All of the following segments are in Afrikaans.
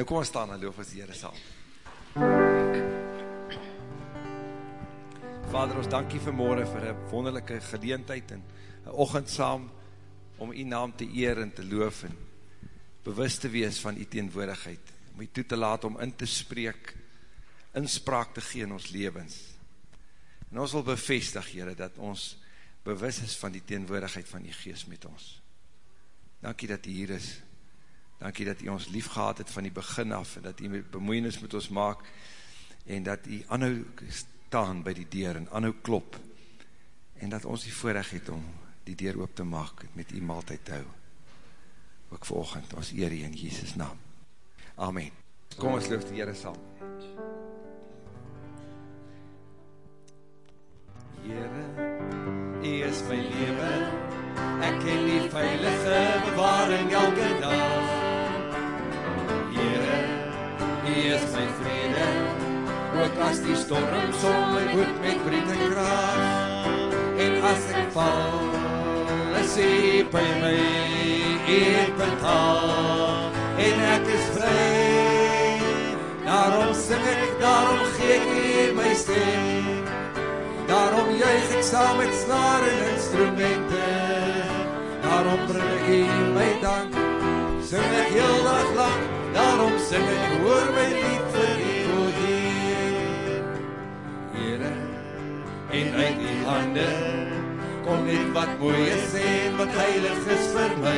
Nou kom ons staan en loof ons die Heere saam. Vader, ons dankie vanmorgen vir een wonderlijke geleentheid en een ochend saam om die naam te eer en te loof en bewust te wees van die teenwoordigheid, om die toe te laat om in te spreek, inspraak te gee in ons levens. En ons wil bevestig, Heere, dat ons bewust is van die teenwoordigheid van die geest met ons. Dankie dat die hier is, Dankie dat u ons lief gehad het van die begin af en dat u bemoeienis met ons maak en dat u anhou staan by die deur en anhou klop en dat ons die voorrecht het om die deur oop te maak met u maaltijd te hou. Ook vir oogend, ons eer in Jesus naam. Amen. Kom ons loof die Heere saam. Heere, u is my leven, ek ken die veilige bewaring elke dag. Is my vrede, ook as die storm som my voet met breed en kraas. En as ek val, is U by my, U betaal, en ek is vry. Daarom sing ek, daarom gee ek U my stem, daarom juig ek saam met snaar en instrumente, daarom bring ek U my dank, sing ek heel dag lang, daarom sing ek hoor my lied vir die o Heer. Heere, en uit die hande kom net wat mooi is en wat heilig is vir my.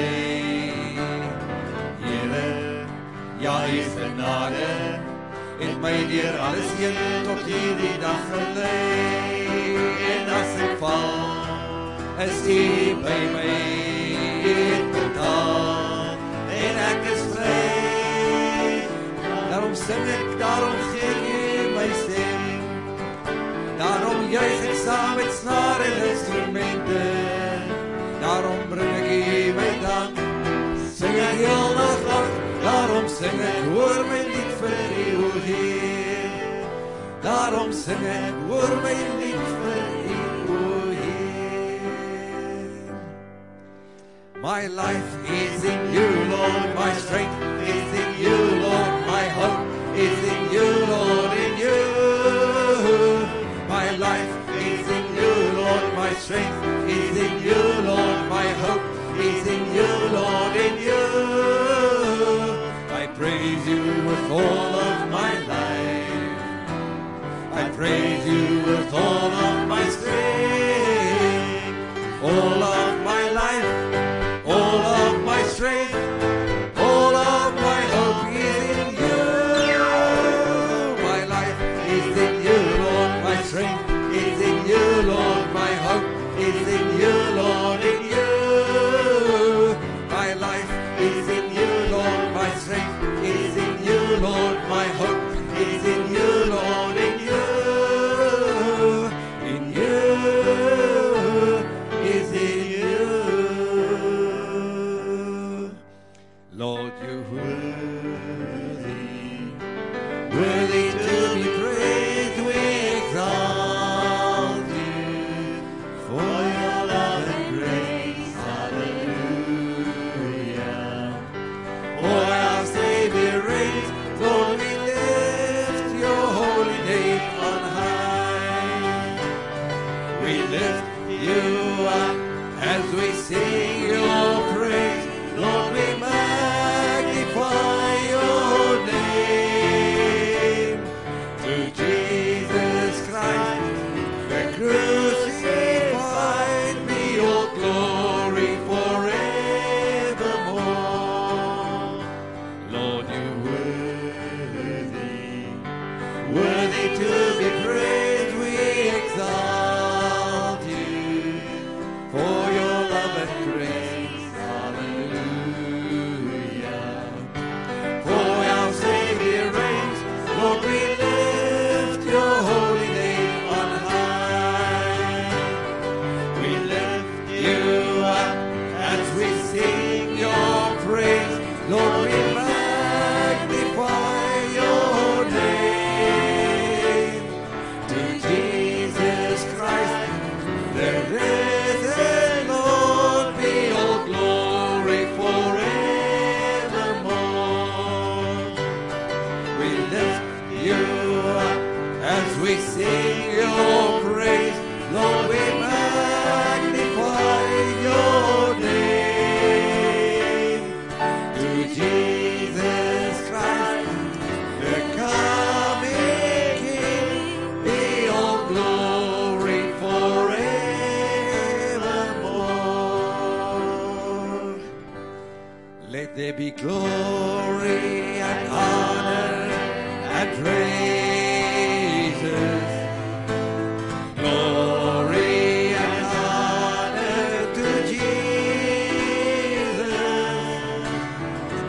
Heere, ja, jy genade, het my dier alles heen tot hierdie dag gelei. En as ek val, is die by my sing ek, daarom gee jy my stem. Daarom juig ek saam met snaar en instrumente. Daarom bring ek jy my dank. Sing ek heel nacht lang, daarom sing ek, hoor my lied vir die o Heer. Daarom sing ek, hoor my lied vir die o Heer. My life is in you, Lord, my strength is in you, Lord, in you. My life is in you, Lord, my strength is in you, Lord, my hope is in you, Lord, in you. I praise you with all of my life. I praise you with all of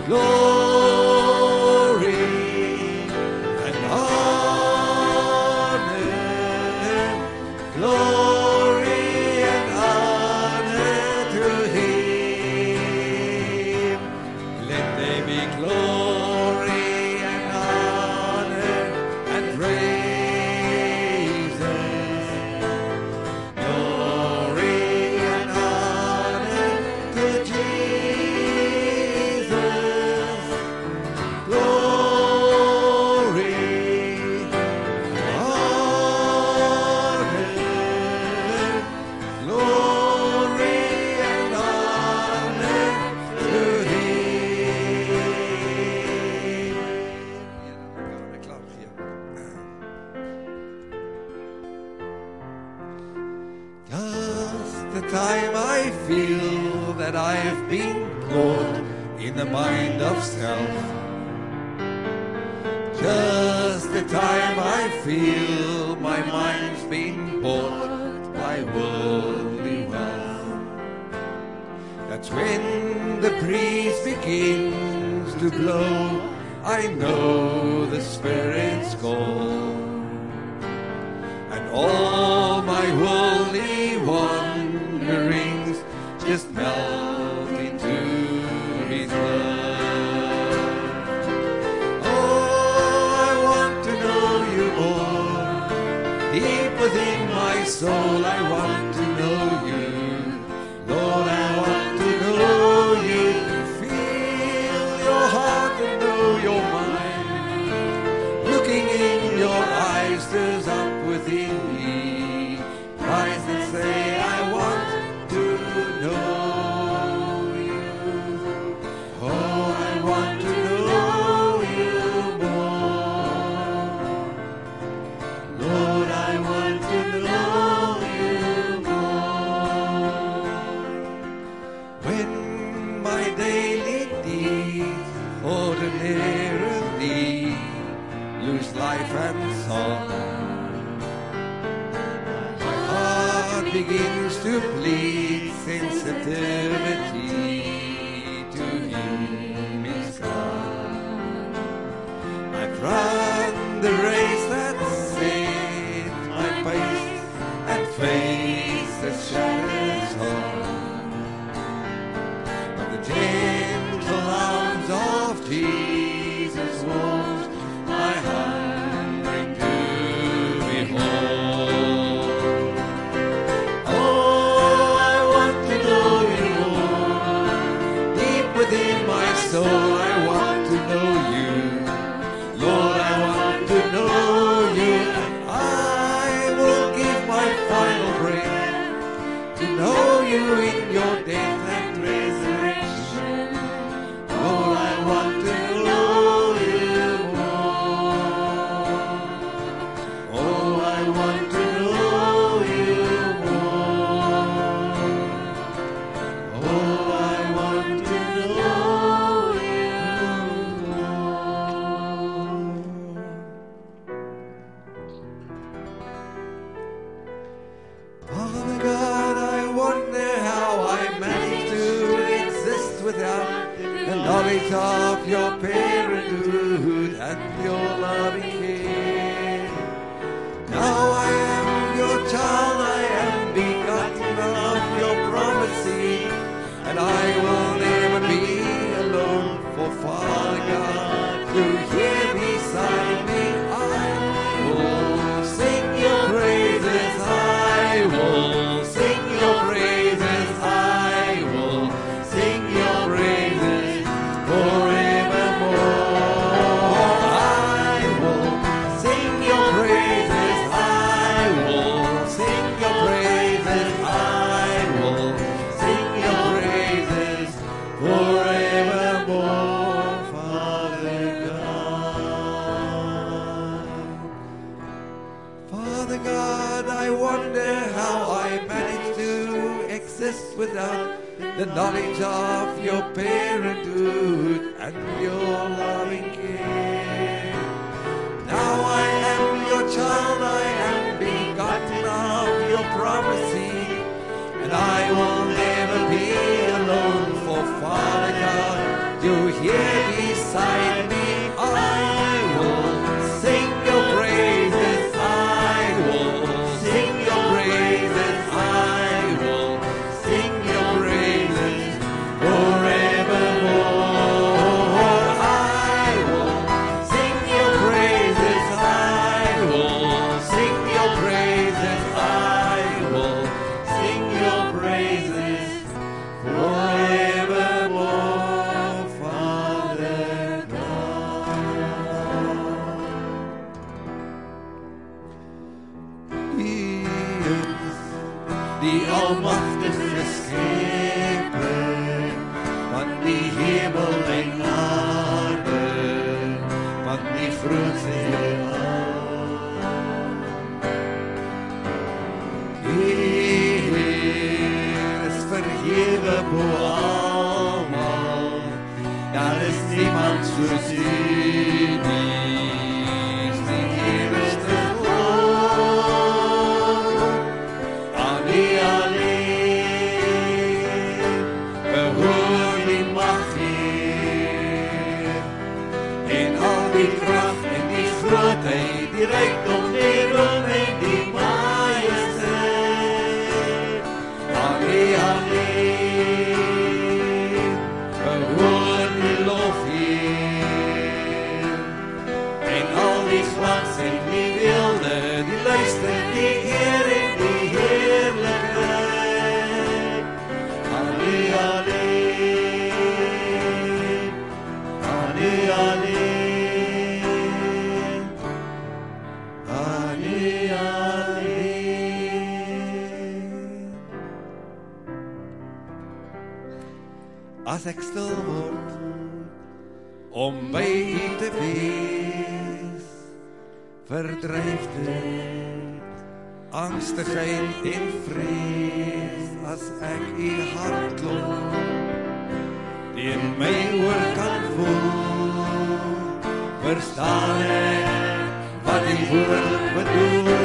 Lord. Parenthood and your loving knowledge of your parenthood and your loving care. Now I am your child, I am begotten of your prophecy, and I will never be alone, for Father God, you hear. geskrevne, want die hemel as ek stil word om by U te wees verdryf dit angstigheid en vrees as ek U hart klop teen my oor kan voel verstaan ek wat U woord bedoel.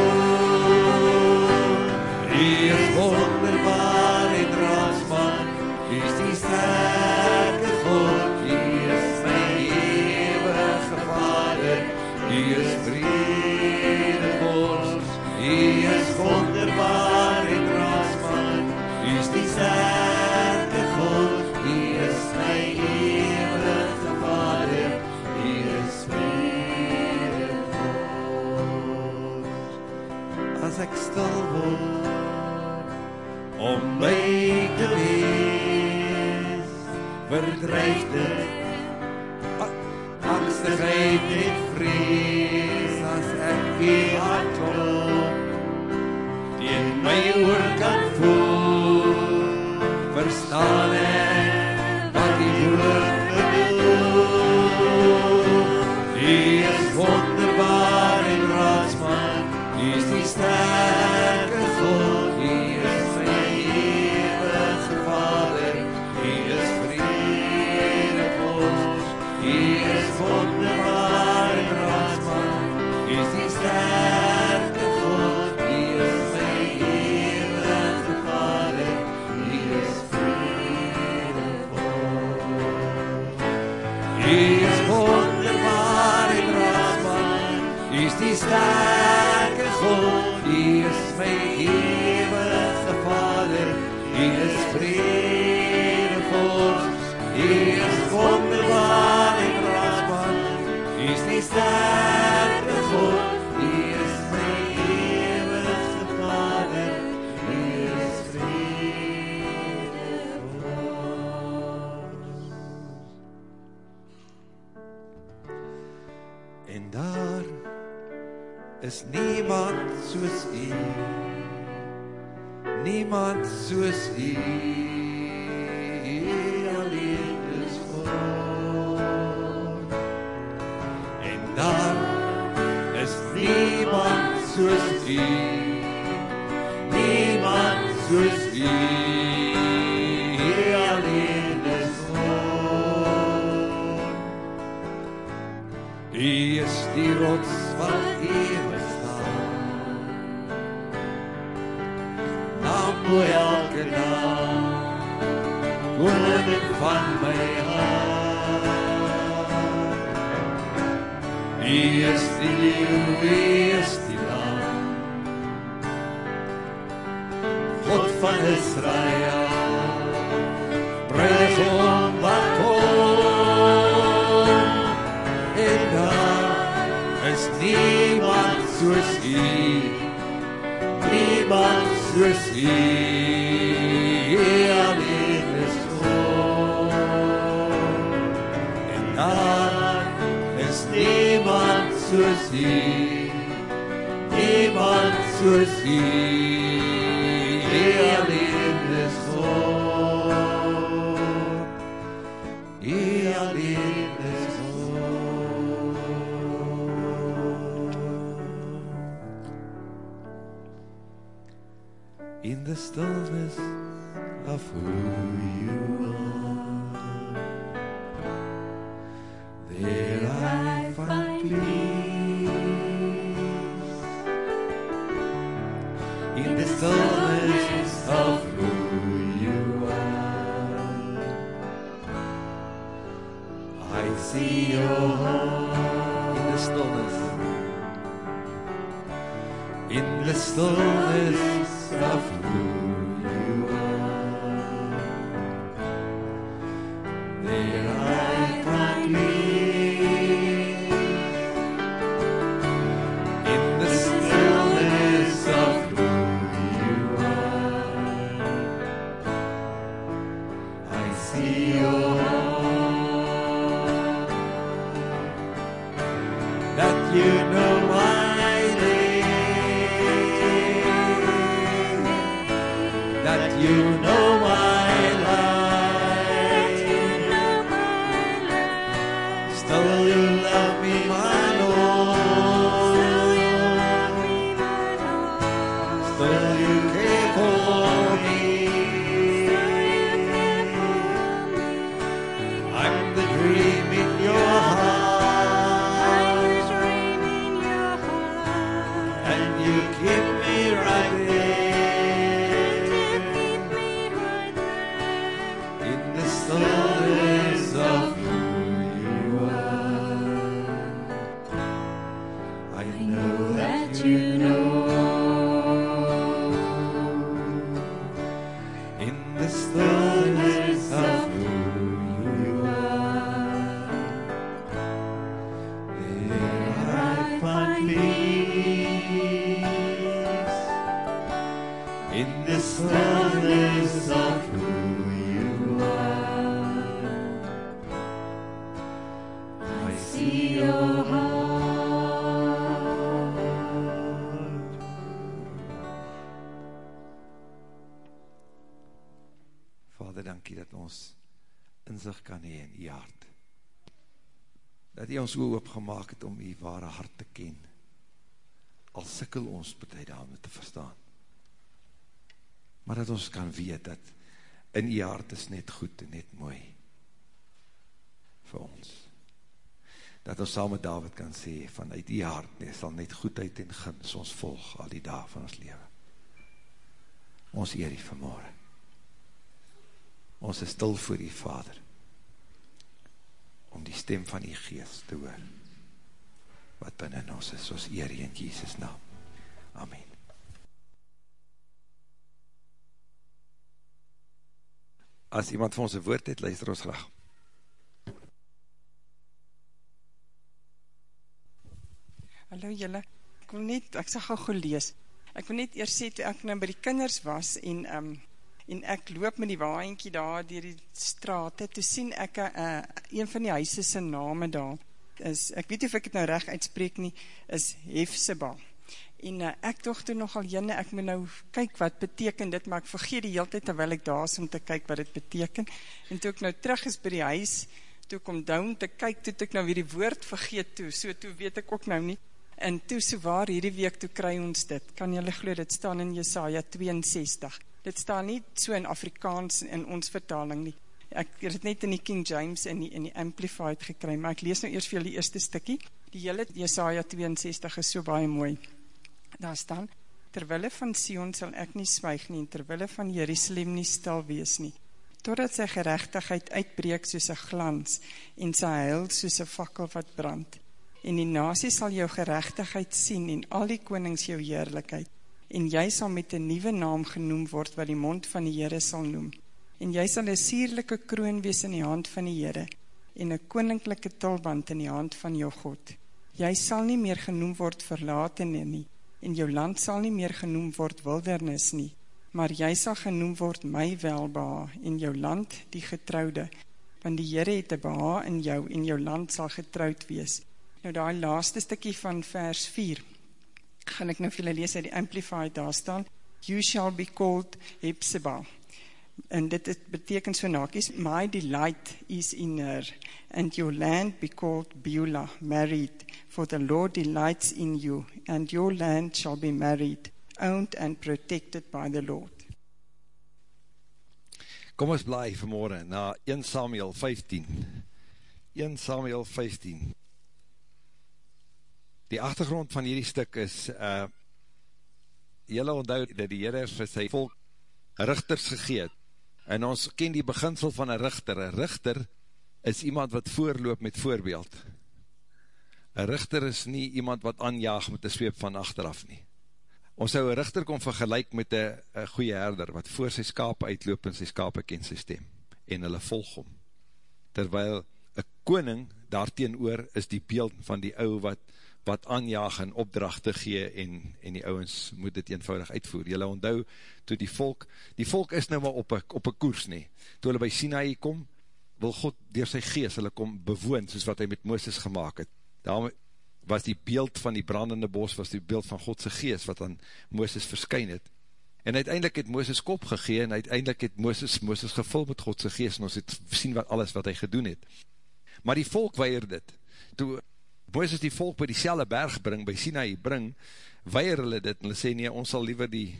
deep. Dat jy ons oor opgemaak het om die ware hart te ken. Al sikkel ons betuid daarmee te verstaan. Maar dat ons kan weet dat in die hart is net goed en net mooi vir ons. Dat ons saam met David kan sê, vanuit die hart nee, sal net goedheid en gins ons volg al die dag van ons leven. Ons eer die vanmorgen. Ons is stil voor die Vader, om die stem van die geest te hoor, wat binnen ons is, ons eer in Jesus naam. Amen. As iemand van ons een woord het, luister ons graag. Hallo julle, ek wil net, ek sal gauw gelees, ek wil net eers sê, toe ek nou by die kinders was, en, um, en ek loop met die waaienkie daar, dier die straat, toe sien ek uh, een van die huise sy name daar, is, ek weet of ek het nou recht uitspreek nie, is Hefseba, en uh, ek toch toe nogal jyne, ek moet nou kyk wat beteken dit, maar ek vergeet die hele tijd, terwijl ek daar is om te kyk wat dit beteken, en toe ek nou terug is by die huis, toe kom down te kyk, toe ek nou weer die woord vergeet toe, so toe weet ek ook nou nie, en toe so waar hierdie week toe kry ons dit, kan jylle glo, dit staan in Jesaja 62, dit staan nie so in Afrikaans in ons vertaling nie, Ek het dit net in die King James en die, in die Amplified gekry, maar ek lees nou eers vir julle die eerste stikkie. Die hele Jesaja 62 is so baie mooi. Daar staan, Terwille van Sion sal ek nie swyg nie, en terwille van Jerusalem nie stil wees nie, totdat sy gerechtigheid uitbreek soos een glans, en sy heil soos een fakkel wat brand. En die nasie sal jou gerechtigheid sien, en al die konings jou heerlijkheid, en jy sal met een nieuwe naam genoem word, wat die mond van die Heere sal noem en jy sal een sierlijke kroon wees in die hand van die Heere, en een koninklijke tolband in die hand van jou God. Jy sal nie meer genoem word verlaten nie, en jou land sal nie meer genoem word wildernis nie, maar jy sal genoem word my welbeha, en jou land die getrouwde, want die Heere het een beha in jou, en jou land sal getrouwd wees. Nou die laaste stikkie van vers 4, gaan ek nou vir julle lees uit die Amplified daar staan, You shall be called Hepzibah, en dit het beteken so nakies, my delight is in her, and your land be called Beulah, married, for the Lord delights in you, and your land shall be married, owned and protected by the Lord. Kom ons bly vanmorgen na 1 Samuel 15. 1 Samuel 15. Die achtergrond van hierdie stuk is, uh, jylle onthou dat die Heere vir sy volk richters gegeet, En ons ken die beginsel van een richter. Een richter is iemand wat voorloop met voorbeeld. Een richter is nie iemand wat aanjaag met die zweep van achteraf nie. Ons zou een richter kon vergelijk met een goeie herder, wat voor sy skaap uitloop en sy skaap ken sy stem, en hulle volg om. Terwyl een koning daarteen oor is die beeld van die ou wat wat aanjaag en opdrachte gee en, en die ouwens moet dit eenvoudig uitvoer. Julle onthou, toe die volk, die volk is nou maar op een, op een koers nie. Toe hulle by Sinai kom, wil God door sy geest hulle kom bewoon, soos wat hy met Mooses gemaakt het. Daarom was die beeld van die brandende bos, was die beeld van Godse geest, wat aan Mooses verskyn het. En uiteindelik het Mooses kop gegee, en uiteindelik het Mooses, Mooses gevul met Godse geest, en ons het sien wat alles wat hy gedoen het. Maar die volk weier dit. Toe Mooses die volk by die selle berg bring, by Sinai bring, weier hulle dit, en hulle sê, nee, ons sal liever die,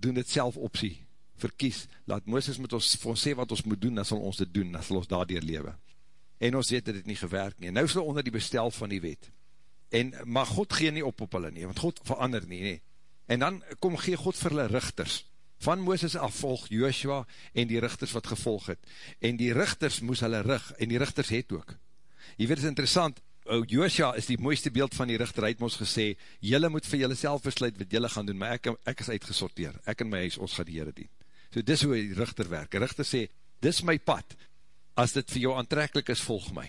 doen dit self optie, verkies, laat Mooses met ons, vir ons sê wat ons moet doen, dan sal ons dit doen, dan sal ons daardoor lewe. En ons weet dat dit nie gewerk nie, en nou is hulle onder die bestel van die wet, en, maar God gee nie op op hulle nie, want God verander nie, nie. en dan kom gee God vir hulle richters, van Mooses af volg Joshua, en die richters wat gevolg het, en die richters moes hulle rig, en die richters het ook, jy weet, is interessant, Joosja is die mooiste beeld van die richter, hy het ons gesê, jylle moet vir jylle self besluit wat jylle gaan doen, maar ek, ek is uitgesorteer, ek en my huis, ons gaan die Heere dien. So dis hoe die richter werk, die richter sê, dis my pad, as dit vir jou aantrekkelijk is, volg my.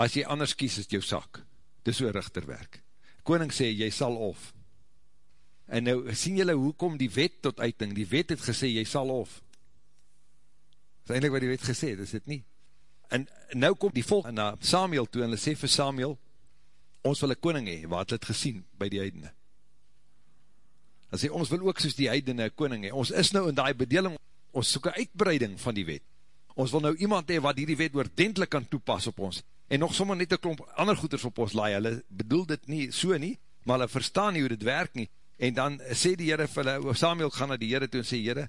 As jy anders kies, is jou sak. Dis hoe richter werk. Koning sê, jy sal of. En nou, sien jylle, hoe kom die wet tot uiting? Die wet het gesê, jy sal of. Dis eindelijk wat die wet gesê, dis dit nie. En nou kom die volk na Samuel toe en hulle sê vir Samuel, ons wil een koning hee, wat het gesien by die heidene. En sê, ons wil ook soos die heidene een koning hee. Ons is nou in die bedeling, ons soek een uitbreiding van die wet. Ons wil nou iemand hee wat die wet oordentlik kan toepas op ons. En nog sommer net een klomp ander goeders op ons laai. Hulle bedoel dit nie so nie, maar hulle verstaan nie hoe dit werk nie. En dan sê die Heere vir hulle, Samuel gaan na die Heere toe en sê, Heere,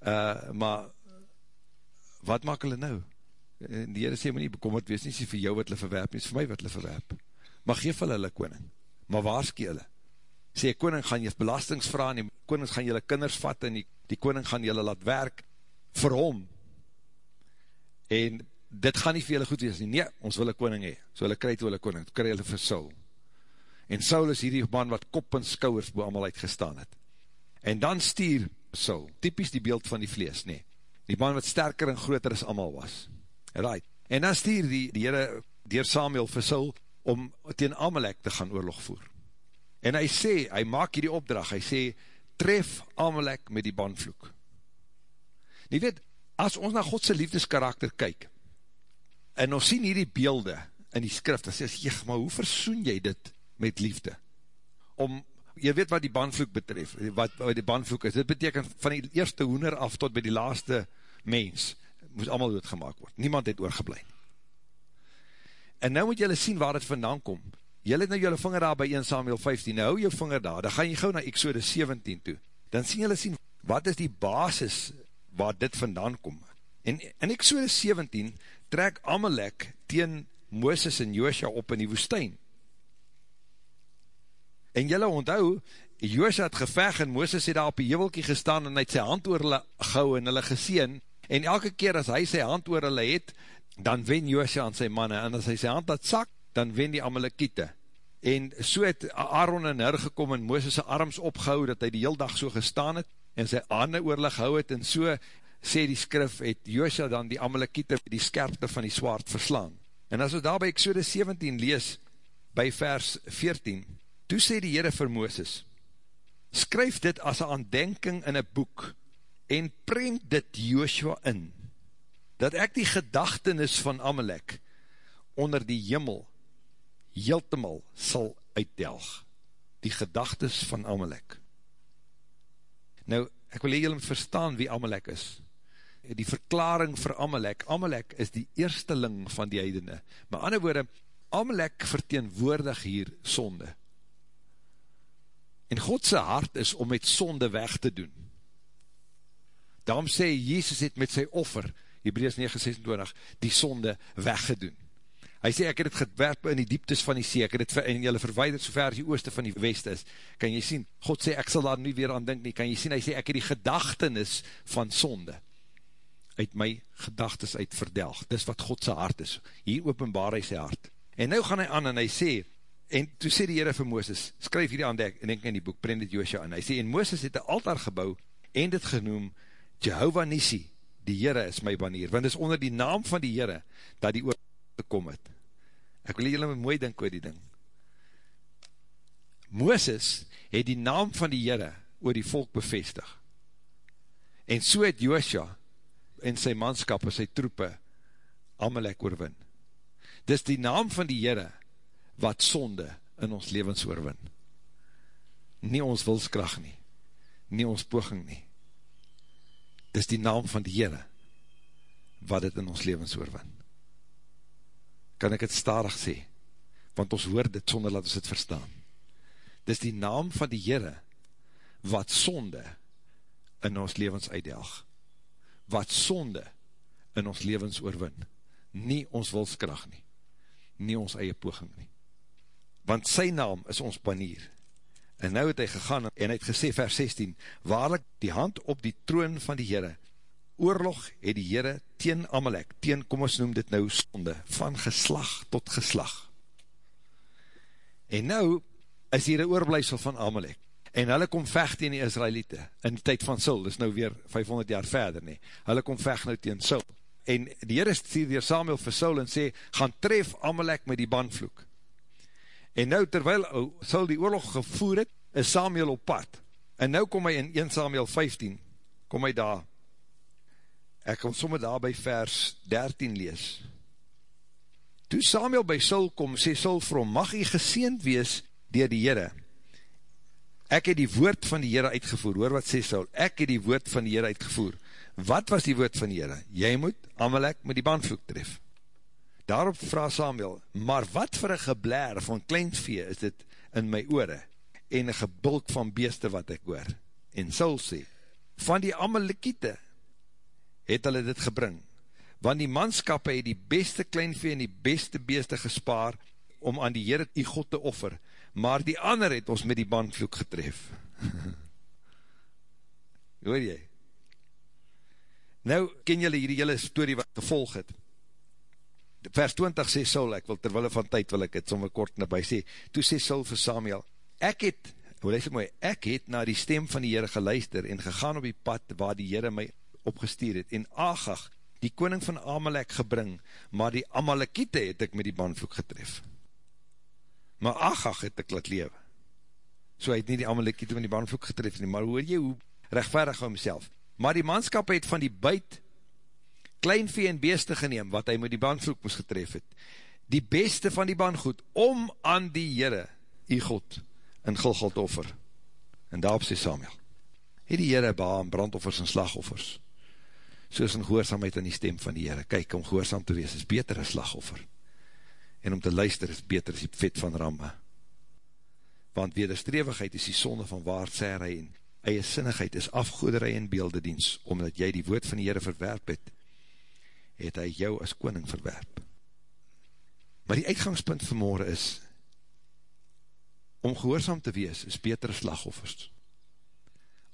uh, maar wat maak hulle nou? En die Heere sê, moet nie bekommerd wees, nie sê vir jou wat hulle verwerp, nie vir my wat hulle verwerp. Maar geef hulle hulle koning, maar waarskie hulle. Sê, koning gaan jy belastings vraag, en die koning gaan jylle kinders vat, en die, die koning gaan jylle laat werk, vir hom. En dit gaan nie vir jylle goed wees nie, nee, ons wil een koning hee, so hulle krijg toe hulle koning, toe krijg hulle vir Saul. En Saul is hierdie man wat kop en skouwers bo allemaal uitgestaan het. En dan stier Saul, typisch die beeld van die vlees, nee, die man wat sterker en groter as allemaal was. Right. En dan stuur die, die Heere, dier Samuel vir Saul, om teen Amalek te gaan oorlog voer. En hy sê, hy maak hier die opdracht, hy sê, tref Amalek met die bandvloek. Nie weet, as ons na Godse liefdeskarakter kyk, en ons sien hier die beelde in die skrif, dan sê jy, maar hoe versoen jy dit met liefde? Om, jy weet wat die bandvloek betref, wat, wat die bandvloek is, dit beteken van die eerste hoender af tot by die laaste mens, moes allemaal doodgemaak word. Niemand het oorgebleid. En nou moet jylle sien waar het vandaan kom. Jylle het nou jylle vinger daar by 1 Samuel 15, nou hou jou vinger daar, dan gaan jy gauw na Exodus 17 toe. Dan sien jylle sien, wat is die basis waar dit vandaan kom? En in Exodus 17 trek Amalek teen Mooses en Joosja op in die woestijn. En jylle onthou, Joosja het geveg en Mooses het daar op die jewelkie gestaan en hy het sy hand oor hulle gauw en hulle geseen. En elke keer as hy sy hand oor hulle het, dan wen Joosja aan sy manne. En as hy sy hand laat sak, dan wen die Amalekiete. En so het Aaron en Hur gekom en Mooses sy arms opgehou, dat hy die heel dag so gestaan het, en sy hande oor hulle gehou het, en so sê die skrif, het Joosja dan die Amalekiete die skerpte van die swaard verslaan. En as we daar by Exodus 17 lees, by vers 14, toe sê die Heere vir Mooses, skryf dit as een aandenking in een boek, en prent dit Joshua in, dat ek die gedachtenis van Amalek, onder die jimmel, heeltemal sal uitdelg, die gedachtes van Amalek. Nou, ek wil hier verstaan wie Amalek is, die verklaring vir Amalek, Amalek is die eersteling van die heidene, maar ander woorde, Amalek verteenwoordig hier sonde, en Godse hart is om met sonde weg te doen, daarom sê, Jezus het met sy offer, Hebreus 9:26, die sonde weggedoen, hy sê, ek het het gewerp in die dieptes van die see, ek het het in julle verweiderd, so ver as die ooste van die west is, kan jy sien, God sê, ek sal daar nie weer aan dink nie, kan jy sien, hy sê, ek het die gedachtenis van sonde, uit my gedagtes uit verdelg. Dis wat Godse hart is. Hier openbaar hy sy hart. En nou gaan hy aan en hy sê, en toe sê die Heere vir Mooses, skryf hierdie en denk in die boek, prent dit Joosja aan. Hy sê, en Mooses het een altaar gebouw, en dit genoem, Jehovah Nisi, die Heere is my banier, want is onder die naam van die Heere, dat die oorlog gekom het. Ek wil julle mooi dink oor die ding. Mooses het die naam van die Heere oor die volk bevestig. En so het Joosja, en sy manskap en sy troepe Amalek oorwin. Dis die naam van die Heere wat sonde in ons levens oorwin. Nie ons wilskracht nie, nie ons poging nie. Dis die naam van die Heere wat het in ons levens oorwin. Kan ek het starig sê, want ons hoor dit sonder dat ons het verstaan. Dis die naam van die Heere wat sonde in ons levens uitdelg wat sonde in ons levens oorwin. Nie ons wilskracht nie. Nie ons eie poging nie. Want sy naam is ons panier. En nou het hy gegaan en hy het gesê vers 16, Waarlik die hand op die troon van die Heere, oorlog het die Heere teen Amalek, teen, kom ons noem dit nou sonde, van geslag tot geslag. En nou is hier een oorblijfsel van Amalek. En hulle kom vecht tegen die Israelite, in die tyd van Sil, dis nou weer 500 jaar verder nie, hulle kom vecht nou tegen Sil, en die Heer stuur weer Samuel vir Sil en sê, gaan tref Amalek met die bandvloek, en nou terwyl Sil die oorlog gevoer het, is Samuel op pad, en nou kom hy in 1 Samuel 15, kom hy daar, ek kom somme daar by vers 13 lees, toe Samuel by Sil kom, sê Sil vir hom, mag hy geseend wees dier die Heere, ek het die woord van die Heere uitgevoer, hoor wat sê Saul, ek het die woord van die Heere uitgevoer, wat was die woord van die Heere? Jy moet Amalek met die bandvloek tref. Daarop vraag Samuel, maar wat vir een geblaar van kleinvee is dit in my oore, en een gebulk van beeste wat ek hoor? En Saul sê, van die Amalekiete het hulle dit gebring, want die manskappe het die beste kleinvee en die beste beeste gespaar, om aan die Heere die God te offer, maar die ander het ons met die bandvloek getref. Hoor jy? Nou, ken jylle hierdie hele story wat gevolg het? Vers 20 sê Saul, ek wil terwille van tyd wil ek het sommer kort nabij sê, toe sê Saul vir Samuel, ek het, hoe lees mooi, ek het na die stem van die Heere geluister en gegaan op die pad waar die Heere my opgestuur het, en Agag, die koning van Amalek gebring, maar die Amalekiete het ek met die bandvloek getref maar Agag het ek laat lewe. So hy het nie die Amalekiete van die baanvloek getref nie, maar hoor jy hoe rechtvaardig van homself. Maar die manskap het van die buit klein vee en beeste geneem, wat hy met die baanvloek moes getref het. Die beste van die baangoed, om aan die Heere, die God, in Gilgald offer. En daarop sê Samuel, het die Heere baan brandoffers en slagoffers, soos in gehoorzaamheid aan die stem van die Heere. Kyk, om gehoorzaam te wees is beter as slagoffer en om te luister is beter as die vet van ramme. Want wederstrevigheid is die sonde van waardserij en eie sinnigheid is afgoederij en beeldedienst, omdat jy die woord van die Heere verwerp het het hy jou as koning verwerp. Maar die uitgangspunt vanmorgen is, om gehoorzaam te wees, is betere slagoffers.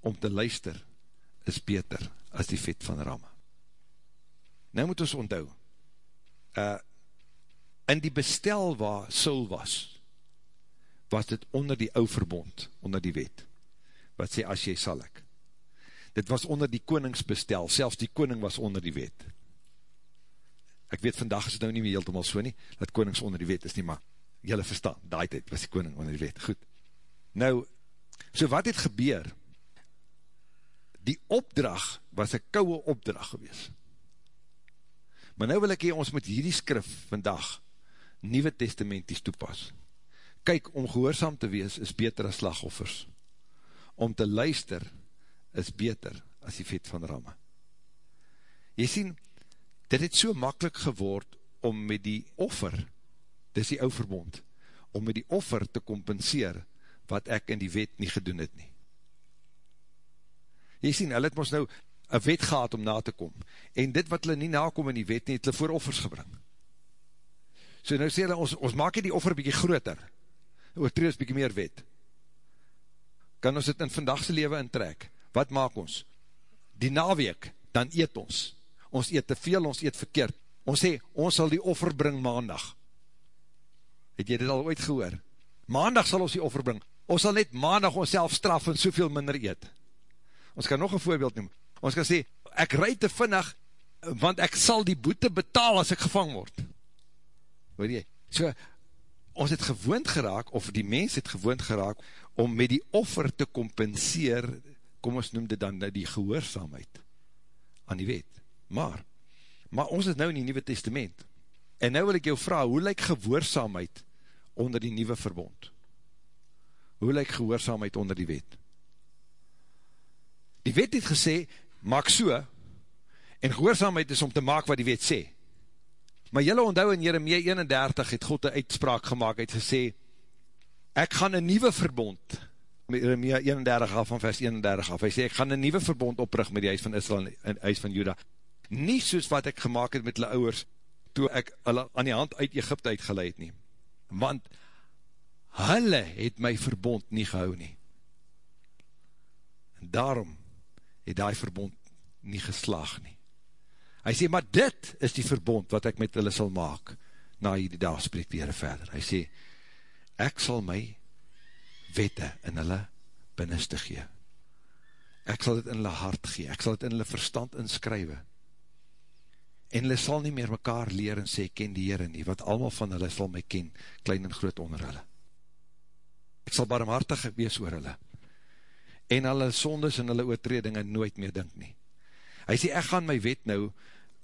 Om te luister, is beter as die vet van ramme. Nou moet ons onthou, uh, in die bestel waar Sul was, was dit onder die ou verbond, onder die wet, wat sê, as jy sal ek. Dit was onder die koningsbestel, selfs die koning was onder die wet. Ek weet, vandag is het nou nie meer heeltemal so nie, dat konings onder die wet is nie, maar jylle verstaan, daai tijd was die koning onder die wet, goed. Nou, so wat het gebeur? Die opdrag was een kouwe opdrag gewees. Maar nou wil ek hier ons met hierdie skrif vandag, Nieuwe Testamenties toepas. Kyk, om gehoorzaam te wees is beter as slagoffers. Om te luister is beter as die vet van ramme. Jy sien, dit het so makkelijk geword om met die offer, dit is die ou verbond, om met die offer te compenseer wat ek in die wet nie gedoen het nie. Jy sien, hulle het ons nou een wet gehad om na te kom, en dit wat hulle nie nakom in die wet nie, het hulle voor offers gebring. So nou sê hulle, ons, ons maak die offer bykie groter, oortreed is bykie meer wet. Kan ons dit in vandagse leven intrek? Wat maak ons? Die naweek, dan eet ons. Ons eet te veel, ons eet verkeerd. Ons sê, ons sal die offer bring maandag. Het jy dit al ooit gehoor? Maandag sal ons die offer bring. Ons sal net maandag ons straf en soveel minder eet. Ons kan nog een voorbeeld neem. Ons kan sê, ek rijd te vinnig, want ek sal die boete betaal as ek gevang word. Hoor jy? So, ons het gewoond geraak, of die mens het gewoond geraak, om met die offer te compenseer, kom ons noem dit dan die gehoorzaamheid aan die wet. Maar, maar ons is nou in die Nieuwe Testament, en nou wil ek jou vraag, hoe lyk gehoorzaamheid onder die Nieuwe Verbond? Hoe lyk gehoorzaamheid onder die wet? Die wet het gesê, maak so, en gehoorzaamheid is om te maak wat die wet sê. Maar jylle onthou in Jeremia 31 het God een uitspraak gemaakt, het gesê, ek gaan een nieuwe verbond, Jeremia 31 af van vers 31 af, hy sê, ek gaan een nieuwe verbond oprig met die huis van Israel en huis van Juda, nie soos wat ek gemaakt het met hulle ouwers, toe ek hulle aan die hand uit Egypte uitgeleid nie, want hulle het my verbond nie gehou nie. En daarom het die verbond nie geslaag nie. Hy sê, maar dit is die verbond wat ek met hulle sal maak, na hierdie dag spreek die Heere verder. Hy sê, ek sal my wette in hulle binneste gee. Ek sal dit in hulle hart gee, ek sal dit in hulle verstand inskrywe. En hulle sal nie meer mekaar leer en sê, ken die Heere nie, wat allemaal van hulle sal my ken, klein en groot onder hulle. Ek sal barmhartig wees oor hulle, en hulle sondes en hulle oortredinge nooit meer dink nie. Hy sê, ek gaan my wet nou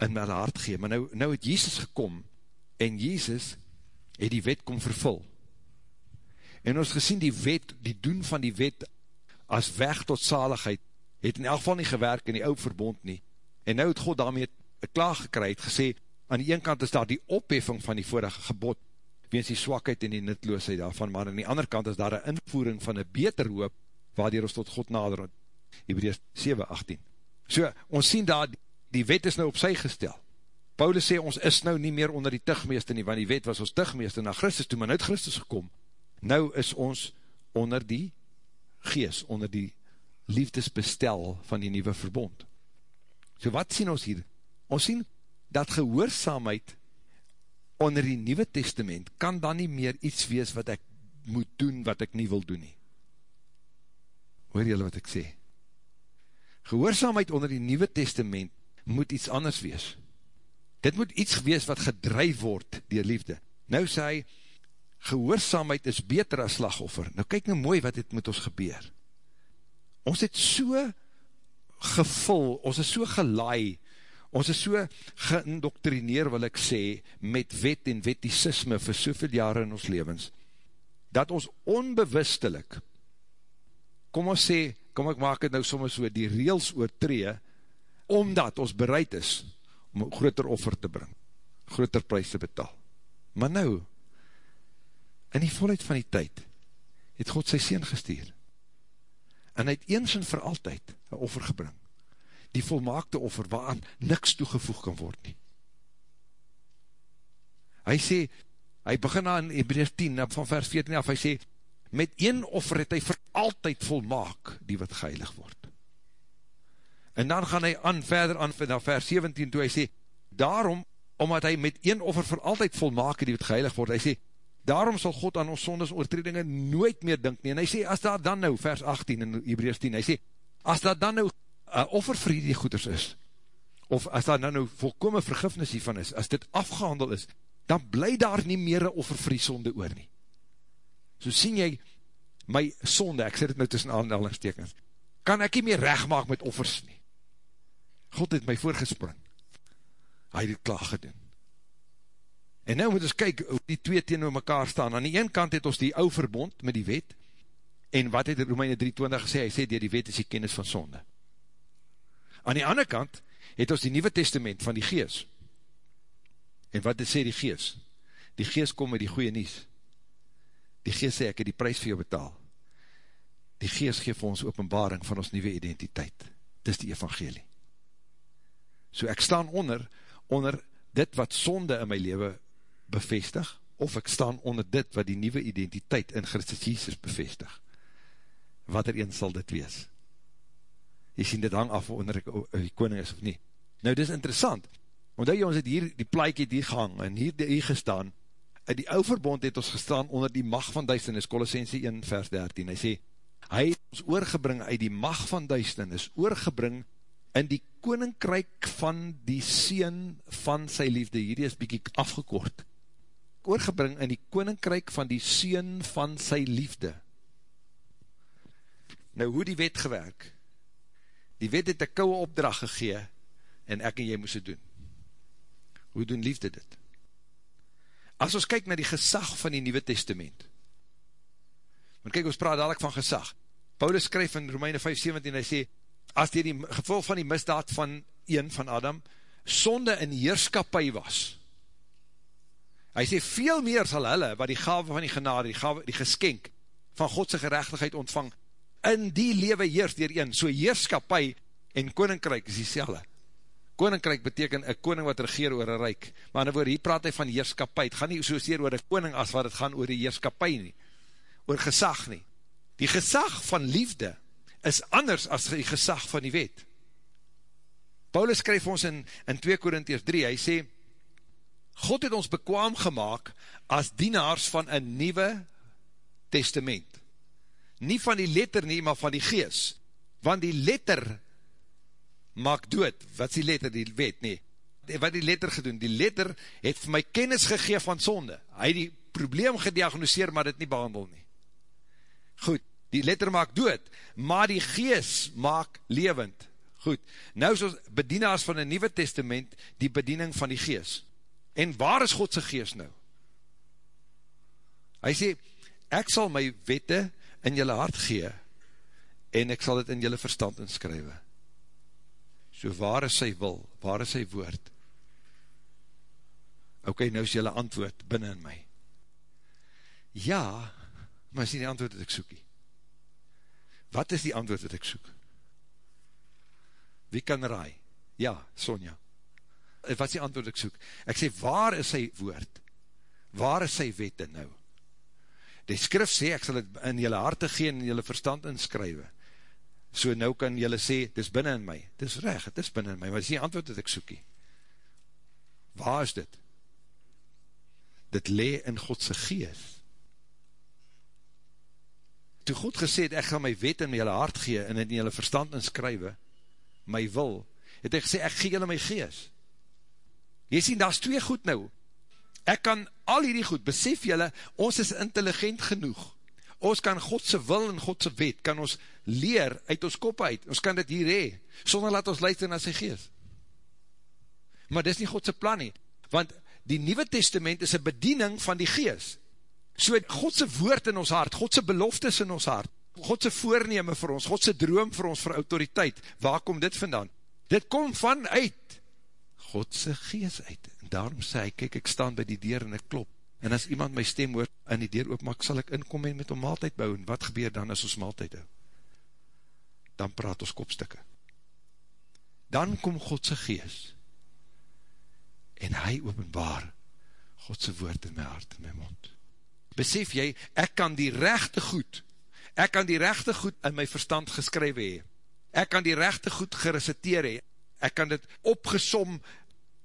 in my hart gee, maar nou, nou het Jesus gekom, en Jesus het die wet kom vervul. En ons gesien die wet, die doen van die wet, as weg tot zaligheid, het in elk geval nie gewerk in die oud verbond nie. En nou het God daarmee klaar gekry, het gesê, aan die ene kant is daar die opheffing van die vorige gebod, weens die swakheid en die nutloosheid daarvan, maar aan die andere kant is daar een invoering van een beter hoop, waardoor ons tot God nader, Hebreus 7, 18. So, ons sien daar, die wet is nou op sy gestel. Paulus sê, ons is nou nie meer onder die tigmeester nie, want die wet was ons tigmeester na Christus toe, maar nou het Christus gekom. Nou is ons onder die gees, onder die liefdesbestel van die nieuwe verbond. So wat sien ons hier? Ons sien dat gehoorzaamheid onder die nieuwe testament kan dan nie meer iets wees wat ek moet doen wat ek nie wil doen nie. Hoor jylle wat ek sê? Gehoorzaamheid onder die Nieuwe Testament moet iets anders wees. Dit moet iets wees wat gedrijf word dier liefde. Nou sê hy, gehoorzaamheid is beter as slagoffer. Nou kyk nou mooi wat dit met ons gebeur. Ons het so gevul, ons is so gelaai, ons is so geïndoctrineer, wil ek sê, met wet en wettisisme vir soveel jare in ons levens, dat ons onbewustelik kom ons sê, kom ek maak het nou soms so, die reels oortree, omdat ons bereid is, om groter offer te bring, groter prijs te betaal. Maar nou, in die volheid van die tyd, het God sy sien gestuur, en hy het eens en vir altyd een offer gebring, die volmaakte offer, waaraan niks toegevoeg kan word nie. Hy sê, hy begin aan Hebreus 10, van vers 14 af, hy sê, met een offer het hy vir altyd volmaak, die wat geheilig word. En dan gaan hy aan, verder aan, na vers 17, toe hy sê, daarom, omdat hy met een offer vir altyd volmaak, die wat geheilig word, hy sê, daarom sal God aan ons sondes oortredinge nooit meer dink nie, en hy sê, as daar dan nou, vers 18 in Hebreus 10, hy sê, as daar dan nou, uh, offer vir die goeders is, of as daar nou, nou volkome vergifnis hiervan is, as dit afgehandel is, dan bly daar nie meer een offer vir die sonde oor nie. So sien jy, my sonde, ek sê dit nou tussen aanhalingstekens, kan ek nie meer recht maak met offers nie. God het my voorgespring. Hy het dit klaar gedoen. En nou moet ons kyk hoe die twee teenoor mekaar staan. Aan die een kant het ons die ou verbond met die wet, en wat het Romeine 3.20 gesê? Hy sê, die wet is die kennis van sonde. Aan die ander kant het ons die Nieuwe Testament van die Gees. En wat het sê die Gees? Die Gees kom met die goeie nies. Die Gees sê, ek het die prijs vir jou betaal. Die Gees geef ons openbaring van ons nieuwe identiteit. Dis die evangelie. So ek staan onder, onder dit wat sonde in my leven bevestig, of ek staan onder dit wat die nieuwe identiteit in Christus Jesus bevestig. Wat er een sal dit wees? Jy sien, dit hang af onder ek die koning is of nie. Nou, dit is interessant, omdat jy ons het hier, die plaaikie het hier gehang, en hier, hier gestaan, in die ouwe verbond het ons gestaan onder die mag van duisternis, Colossense 1 vers 13, hy sê, hy het ons oorgebring uit die mag van duisternis, oorgebring in die koninkryk van die seen van sy liefde, hierdie is bykie afgekort, oorgebring in die koninkryk van die seen van sy liefde. Nou, hoe die wet gewerk? Die wet het een kouwe opdracht gegee, en ek en jy moes het doen. Hoe doen liefde dit? As ons kyk na die gesag van die Nieuwe Testament, want kyk, ons praat dadelijk van gesag. Paulus skryf in Romeine 5,17, hy sê, as die, die gevolg van die misdaad van een van Adam, sonde in heerskapie was, hy sê, veel meer sal hulle, wat die gave van die genade, die, gave, die geskenk, van Godse gerechtigheid ontvang, in die lewe heers dier een, so heerskapie en koninkryk is die selle. Koninkryk beteken een koning wat regeer oor een rijk, maar in woord, hier praat hy van heerskapie, het gaan nie so seer oor een koning as wat het gaan oor die heerskapie nie, oor gesag nie. Die gesag van liefde is anders as die gesag van die wet. Paulus skryf ons in, in 2 Korintiërs 3, hy sê, God het ons bekwaam gemaakt as dienaars van een nieuwe testament. Nie van die letter nie, maar van die gees. Want die letter maak dood. Wat is die letter? Die wet nie. Wat die letter gedoen? Die letter het vir my kennis gegeef van sonde. Hy het die probleem gediagnoseer, maar dit nie behandel nie. Goed, die letter maak dood, maar die gees maak levend. Goed, nou is ons bedienaars van die Nieuwe Testament die bediening van die gees. En waar is Godse gees nou? Hy sê, ek sal my wette in jylle hart gee, en ek sal dit in jylle verstand inskrywe. So waar is sy wil, waar is sy woord? Ok, nou is jylle antwoord binnen in my. Ja, maar is nie die antwoord wat ek soekie. Wat is die antwoord wat ek soek? Wie kan raai? Ja, Sonja. Wat is die antwoord wat ek soek? Ek sê, waar is sy woord? Waar is sy wette nou? Die skrif sê, ek sal het in jylle harte gee en in jylle verstand inskrywe. So nou kan jylle sê, dit is binnen in my. Dit is recht, dit is binnen in my, maar dit is nie antwoord dat ek soekie. Waar is dit? Dit le in Godse gees. Toe God gesê het, ek gaan my wet in jylle hart gee en in jylle verstand inskrywe, my wil, het ek gesê, ek gee jylle my gees. Jy sien, daar is twee goed nou, ek kan al hierdie goed, besef julle, ons is intelligent genoeg, ons kan Godse wil en Godse wet, kan ons leer uit ons kop uit, ons kan dit hier hee, sonder laat ons luister na sy geest. Maar dis nie Godse plan nie, want die Nieuwe Testament is een bediening van die geest. So Godse woord in ons hart, Godse beloftes in ons hart, Godse voorneme vir ons, Godse droom vir ons vir autoriteit, waar kom dit vandaan? Dit kom vanuit Godse geest uit daarom sê hy, kyk, ek staan by die deur en ek klop, en as iemand my stem hoor in die deur oopmaak, sal ek inkom en met hom maaltijd bou, en wat gebeur dan as ons maaltijd hou? Dan praat ons kopstukke. Dan kom Godse gees, en hy openbaar Godse woord in my hart en my mond. Besef jy, ek kan die rechte goed, ek kan die rechte goed in my verstand geskrywe hee, ek kan die rechte goed gereciteer hee, ek kan dit opgesom,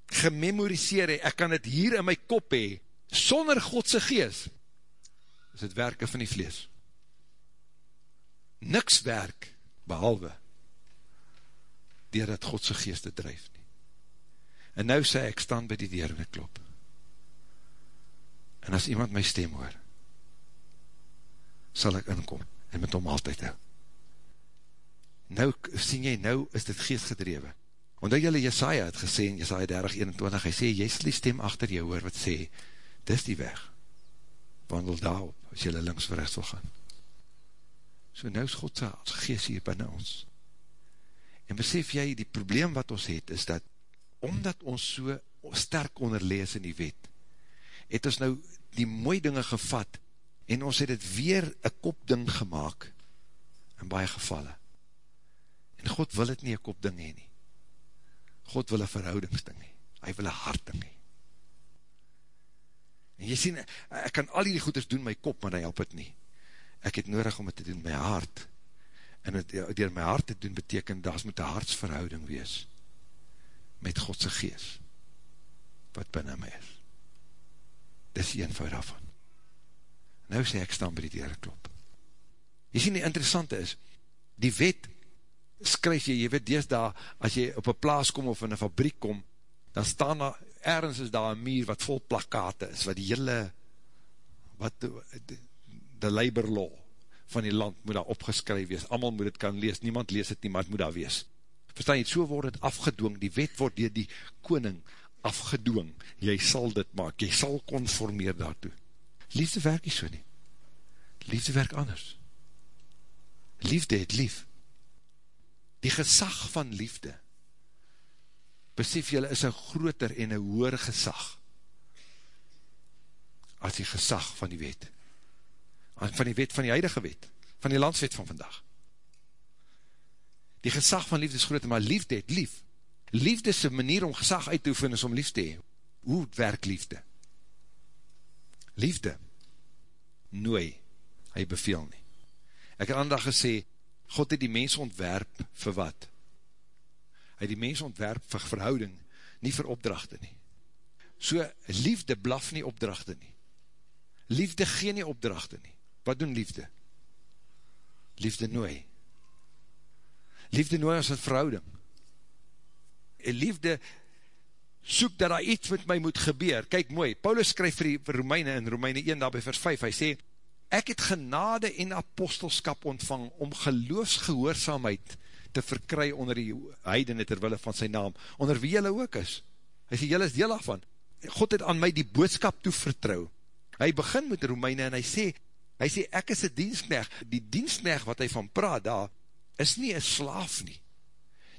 gememoriseer hee, ek kan dit hier in my kop hee, sonder Godse gees, is het werke van die vlees. Niks werk, behalwe, dier dat Godse geest te drijf nie. En nou sê ek staan by die deur en ek klop. En as iemand my stem hoor, sal ek inkom en met hom altyd hou. Nou, sien jy, nou is dit geest gedrewe. Omdat jylle Jesaja het gesê in Jesaja 30, 21, hy sê, jy sal die stem achter jou hoor wat sê, dis die weg, wandel daarop, as jylle links of rechts wil gaan. So nou is God sy geest hier binnen ons. En besef jy, die probleem wat ons het, is dat, omdat ons so sterk onderlees in die wet, het ons nou die mooie dinge gevat, en ons het het weer een kopding gemaakt, in baie gevalle. En God wil het nie een kopding heen nie. God wil een verhoudingsding heen. Hy wil een hartding heen. En jy sien, ek kan al die goeders doen my kop, maar hy help het nie. Ek het nodig om het te doen my hart. En het door my hart te doen beteken, daar moet een hartsverhouding wees met Godse gees wat binnen my is. Dis die eenvoud daarvan. Nou sê ek staan by die deur klop. Jy sien die interessante is, die wet skryf jy, jy weet dees daar, as jy op een plaas kom of in een fabriek kom, dan staan daar, ergens is daar een muur wat vol plakate is, wat die hele, wat de, de labor law van die land moet daar opgeskryf wees, allemaal moet het kan lees, niemand lees het nie, maar het moet daar wees. Verstaan jy, so word het afgedwong, die wet word dier die koning afgedwong, jy sal dit maak, jy sal conformeer daartoe. Liefde werk nie so nie. Liefde werk anders. Liefde het lief. Die gesag van liefde, besef jylle, is een groter en een hoer gesag, as die gesag van die wet. Van die wet van die huidige wet, van die landswet van vandag. Die gesag van liefde is groter, maar liefde het lief. Liefde is een manier om gesag uit te oefen, is om lief te hee. Hoe werk liefde? Liefde, nooi, hy beveel nie. Ek het aandag gesê, God het die mens ontwerp vir wat? Hy het die mens ontwerp vir verhouding, nie vir opdrachte nie. So, liefde blaf nie opdrachte nie. Liefde gee nie opdrachte nie. Wat doen liefde? Liefde nooi. Liefde nooi as een verhouding. En liefde soek dat daar iets met my moet gebeur. Kijk mooi, Paulus skryf vir die Romeine in Romeine 1 daar by vers 5, hy sê, ek het genade en apostelskap ontvang om geloofsgehoorzaamheid te verkry onder die heidene terwille van sy naam, onder wie jylle ook is. Hy sê, jylle is deel af van. God het aan my die boodskap toe vertrouw. Hy begin met die Romeine en hy sê, hy sê, ek is een dienstneg. Die dienstneg wat hy van praat daar, is nie een slaaf nie.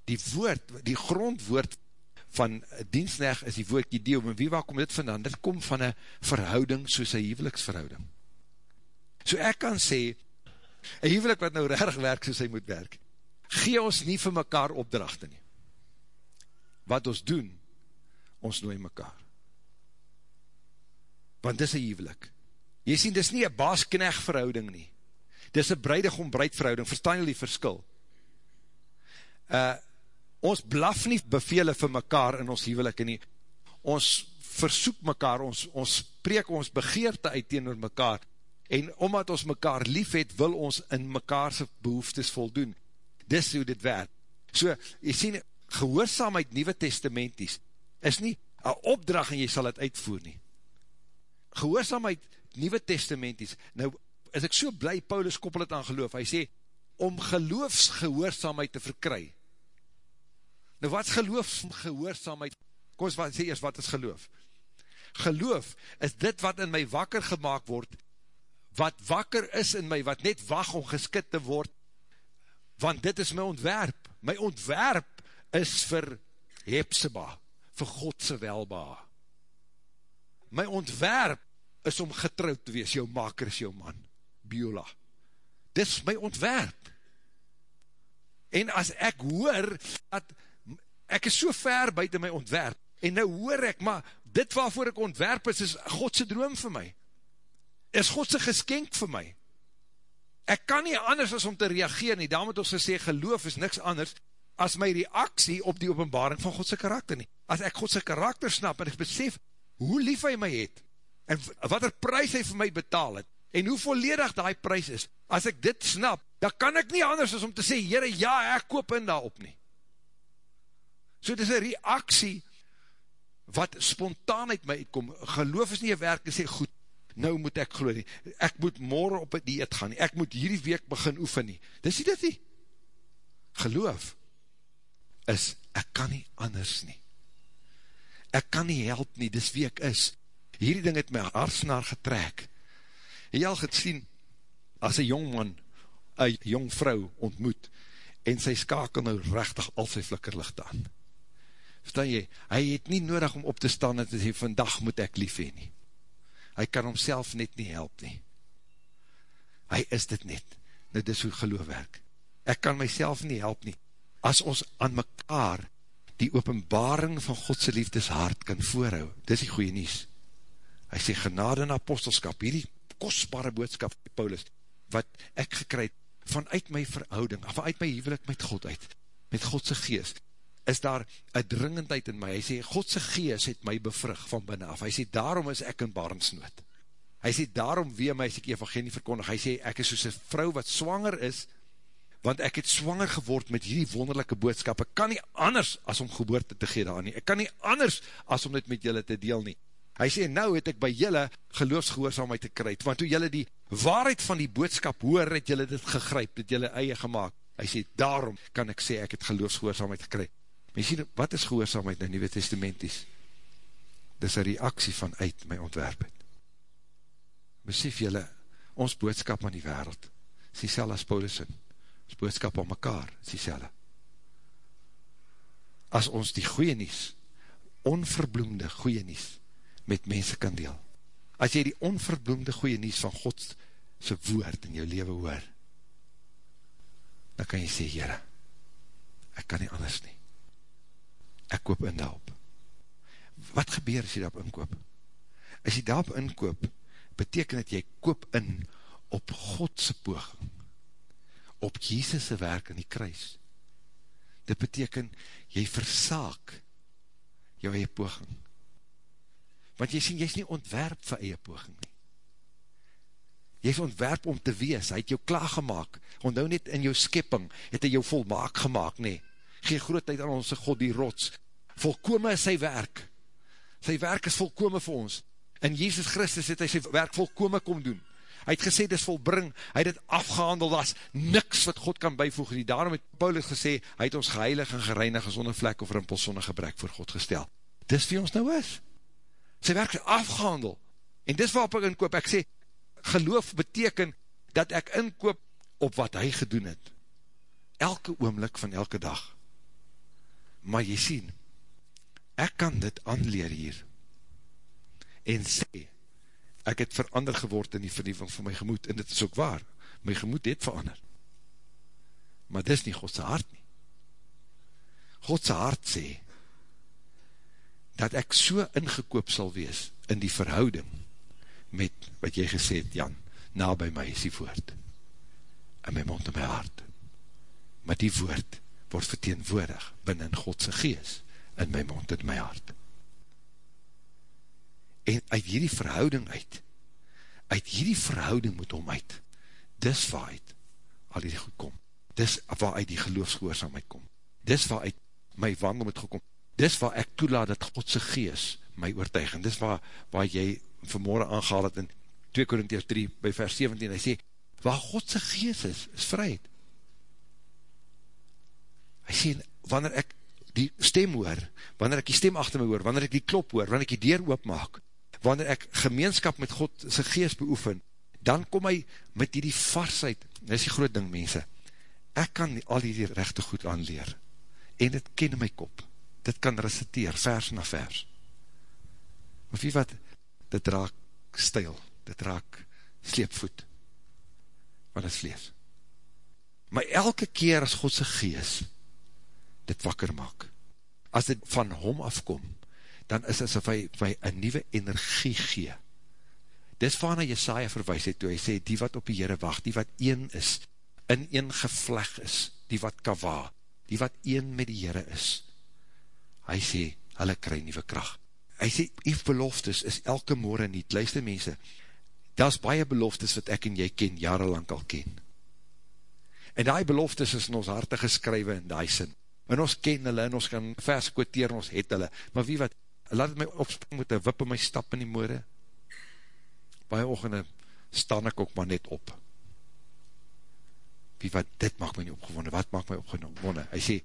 Die woord, die grondwoord van dienstneg is die woord ideo, maar wie waar kom dit vandaan? Dit kom van een verhouding soos een huweliksverhouding. So ek kan sê, een huwelik wat nou reg werk soos hy moet werk, gee ons nie vir mekaar opdrachte nie. Wat ons doen, ons nooi mekaar. Want dis een huwelik. Jy sien, dis nie een baas-kneg verhouding nie. Dis een breidigom-breid verhouding, verstaan jy die verskil? Uh, ons blaf nie bevele vir mekaar in ons huwelike nie, ons versoek mekaar, ons, ons spreek ons begeerte uit tegen mekaar, en omdat ons mekaar lief het, wil ons in mekaarse behoeftes voldoen. Dis hoe dit werk. So, jy sien, gehoorzaamheid Nieuwe Testamenties, is nie een opdracht en jy sal het uitvoer nie. Gehoorzaamheid Nieuwe Testamenties, nou, is ek so blij, Paulus koppel het aan geloof, hy sê, om geloofsgehoorzaamheid te verkry, Nou wat is geloof gehoorzaamheid? Kom ons sê eerst, wat is geloof? Geloof is dit wat in my wakker gemaakt word, wat wakker is in my, wat net wacht om geskit te word, want dit is my ontwerp. My ontwerp is vir Hepseba, vir Godse welba. My ontwerp is om getrouwd te wees, jou maker is jou man, Biola. Dit is my ontwerp. En as ek hoor, dat ek is so ver buiten my ontwerp, en nou hoor ek, maar dit waarvoor ek ontwerp is, is Godse droom vir my. Is Godse geskenk vir my. Ek kan nie anders as om te reageer nie, daarom het ons gesê, geloof is niks anders as my reaksie op die openbaring van Godse karakter nie. As ek Godse karakter snap en ek besef, hoe lief hy my het, en wat er prijs hy vir my betaal het, en hoe volledig die prijs is, as ek dit snap, dan kan ek nie anders as om te sê, Heere, ja, ek koop in daarop nie. So dit is een reaksie, wat spontaan uit my uitkom, geloof is nie een werk, en sê, goed, nou moet ek geloof nie, ek moet morgen op het dieet gaan nie, ek moet hierdie week begin oefen nie, dis nie dit nie, geloof, is, ek kan nie anders nie, ek kan nie help nie, dis wie ek is, hierdie ding het my harsnaar getrek, jy al gesien, as een jong man, een jong vrou ontmoet, en sy skakel nou rechtig al sy flikkerlicht aan, verstaan jy, hy het nie nodig om op te staan en te sê, vandag moet ek lief heen nie, hy kan homself net nie help nie, hy is dit net, nou dis hoe geloof werk, ek kan myself nie help nie, as ons aan mekaar die openbaring van Godse liefdeshart kan voorhou, dis die goeie nies, hy sê genade en apostelskap, hierdie kostbare boodskap van Paulus, wat ek gekryd vanuit my verhouding, vanuit my huwelik met God uit, met Godse geest, is daar een dringendheid in my. Hy sê, Godse gees het my bevrug van binnen af. Hy sê, daarom is ek in barnsnood. Hy sê, daarom wee my as ek evangelie verkondig. Hy sê, ek is soos een vrou wat swanger is, want ek het swanger geword met hierdie wonderlijke boodskap. Ek kan nie anders as om geboorte te gee daar nie. Ek kan nie anders as om dit met julle te deel nie. Hy sê, nou het ek by julle geloofsgehoorzaamheid te kryd, want toe julle die waarheid van die boodskap hoor, het julle dit gegryp, het julle eie gemaakt. Hy sê, daarom kan ek sê, ek het geloofsgehoorzaamheid te jy sê, wat is gehoorzaamheid in die Nieuwe Testamenties? Dis een reaksie van uit my ontwerp het. Besef jylle, ons boodskap aan die wereld, is die as Paulus in, ons boodskap aan mekaar, is die sel. As ons die goeie nies, onverbloemde goeie nies, met mense kan deel. As jy die onverbloemde goeie nies van Gods sy woord in jou leven hoor, dan kan jy sê, Heere, ek kan nie anders nie ek koop in daarop. Wat gebeur as jy daarop inkoop? As jy daarop inkoop, beteken dat jy koop in op Godse poging, op Jezus' werk in die kruis. Dit beteken, jy versaak jou eie poging. Want jy sien, jy is nie ontwerp vir eie poging nie. Jy is ontwerp om te wees, hy het jou klaargemaak, onthou net in jou skipping, het hy jou volmaak gemaakt, nee gee grootheid aan onze God die rots, volkome is sy werk, sy werk is volkome vir ons, en Jesus Christus het hy sy werk volkome kom doen, hy het gesê, dit is volbring, hy het het afgehandel, daar is niks wat God kan bijvoeg, nie. daarom het Paulus gesê, hy het ons geheilig en gereinig, sonder vlek of rimpels, sonder gebrek voor God gestel, dis wie ons nou is, sy werk is afgehandel, en dis waarop ek inkoop, ek sê, geloof beteken, dat ek inkoop, op wat hy gedoen het, elke oomlik van elke dag, maar jy sien, ek kan dit aanleer hier, en sê, ek het verander geword in die vernieuwing van my gemoed, en dit is ook waar, my gemoed het verander, maar dit is nie Godse hart nie, Godse hart sê, dat ek so ingekoop sal wees, in die verhouding, met wat jy gesê het, Jan, na by my is die woord, in my mond en my hart, maar die woord, word verteenwoordig binnen Godse gees in my mond en my hart. En uit hierdie verhouding uit, uit hierdie verhouding moet om uit, dis waaruit al hierdie goed kom, dis waaruit die geloofsgehoorzaamheid kom, dis waaruit my wandel moet gekom, dis waar ek toelaat dat Godse gees my oortuig, en dis waar, waar jy vanmorgen aangehaal het in 2 Korinties 3 by vers 17, hy sê, waar Godse gees is, is vryheid, hy sê, wanneer ek die stem hoor, wanneer ek die stem achter my hoor, wanneer ek die klop hoor, wanneer ek die deur oopmaak, wanneer ek gemeenskap met God sy geest beoefen, dan kom hy met die, die varsheid, dit is die groot ding mense, ek kan al die rechte goed aanleer, en dit ken my kop, dit kan reciteer, vers na vers, of wie wat, dit raak stijl, dit raak sleepvoet, wat is vlees, maar elke keer as Godse geest, dit wakker maak. As dit van hom afkom, dan is asof hy, hy een nieuwe energie gee. Dis waarna Jesaja verwijs het, toe hy sê, die wat op die Heere wacht, die wat een is, in een gevleg is, die wat kawa, die wat een met die Heere is, hy sê, hulle kry nieuwe kracht. Hy sê, die beloftes is elke morgen niet, luister mense, daar is baie beloftes wat ek en jy ken, jarenlang al ken. En die beloftes is in ons harte geskrywe in die sin. En ons ken hulle, en ons kan vers quoteer, ons het hulle. Maar wie wat, laat my opspring met een wip in my stap in die moore. Baie oogende staan ek ook maar net op. Wie wat, dit maak my nie opgewonde, wat maak my opgewonde? Hy sê,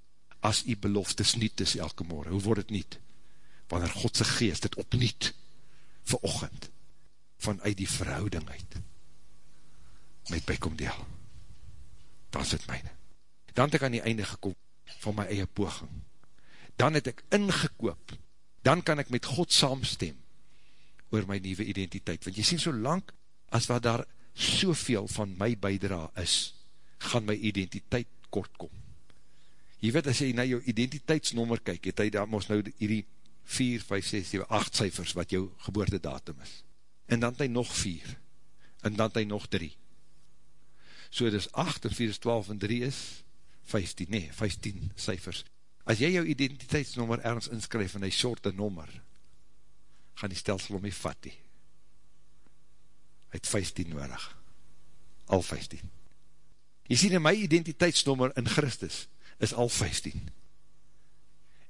as die beloftes niet is elke morgen, hoe word het niet? Wanneer Godse geest het opniet, vir ochend, vanuit die verhouding uit, met by kom deel. Dan is het myne. Dan het ek aan die einde gekom, van my eie poging. Dan het ek ingekoop, dan kan ek met God saamstem, oor my nieuwe identiteit. Want jy sien, so lang as wat daar soveel van my bijdra is, gaan my identiteit kort kom. Jy weet, as jy na jou identiteitsnommer kyk, het hy daar ons nou hierdie 4, 5, 6, 7, 8 cijfers wat jou geboortedatum is. En dan het hy nog 4. En dan het hy nog 3. So dit is 8 en 4 is 12 en 3 is 15, nee, 15 cijfers. As jy jou identiteitsnommer ergens inskryf en hy short een nommer, gaan die stelsel om hy vat die. Hy het 15 nodig. Al 15. Jy sien, my identiteitsnommer in Christus is al 15.